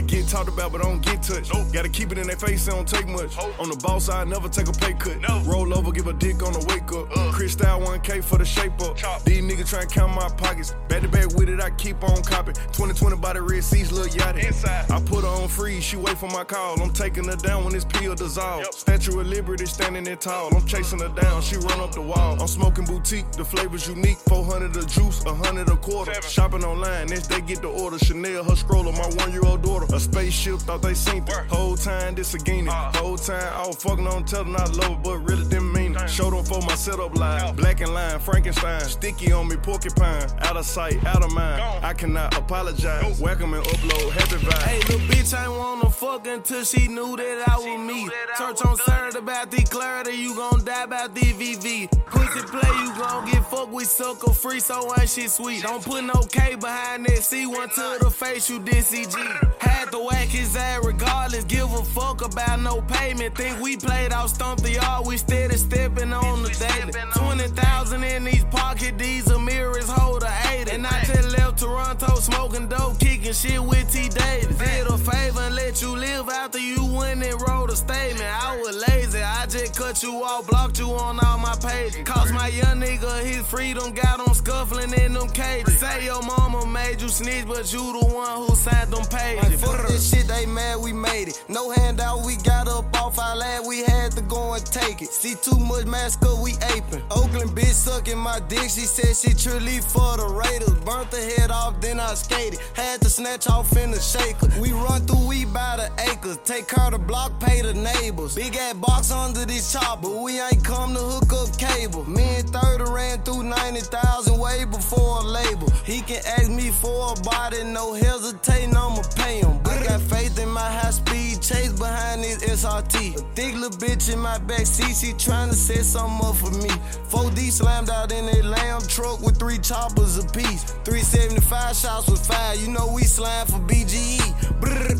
might get talked about, but I don't get touched. Nope. Gotta keep it in their face, it don't take much. On the ball side, never take a pay cut. No. Roll over, give a dick on the wake up. Uh. Chris style 1K for the shape up. Chop. These niggas try and count my pockets. Back to back with it, I keep on copying. 2020 by the red seats, Lil Yachty. Inside. I put her on freeze, she wait for my call. I'm taking her down when this pill dissolve. Yep. Statue of Liberty standing there tall. I'm chasing her down, she run up the wall. I'm smoking boutique, the flavor's unique. 400 a juice, 100 a quarter. Seven. Shopping online, next they get the order. Chanel, her stroller, my one year old daughter. A spaceship, thought they seen it. Whole time, this a guinea. Uh. Whole time, I was fucking on, telling I love her, but really didn't mean it. Showed them for my setup line. Black and line, Frankenstein. Sticky on me, porcupine. Out of sight, out of mind. I cannot apologize. Welcome and upload, happy vibe. Hey, little bitch ain't wanna fuck until she knew that I was me. Church on Saturday about the clarity, you gon' die about the VV. Play, you gon' get fucked with sucker free, so ain't shit sweet. Don't put no K behind that C1 to the face, you did CG. Had to whack his ass regardless, give a fuck about no payment. Think we played out stump the yard, we steady stepping on the daily. 20,000 in these pocket, these mirrors hold a 80. And I just left Toronto smoking dope, kicking shit with T Davis. Went and wrote a statement. I was lazy, I just cut you off, blocked you on all my pages. Cost my young nigga his freedom, got him scuffling in them cages. Say your mama made you snitch, but you the one who signed them pages. Like, fuck this shit, they mad we made it. No handout, we got up off our land, we had to go and take it. See too much mask up, we aping. Oakland bitch sucking my dick, she said she truly for the Raiders. Burnt the head off, then I skated. Had to snatch off in the shaker. We run through, Take care to block, pay the neighbors. Big ass box under this chopper, we ain't come to hook up cable. Me and 30 ran through 90,000 way before a label. He can ask me for a body, no hesitating, I'ma pay him. I got faith in my high speed chase behind this SRT. A thick little bitch in my back seat, she tryna set something up for me. 4D slammed out in a lamb truck with three choppers apiece. 375 shots with five, you know we slam for BGE.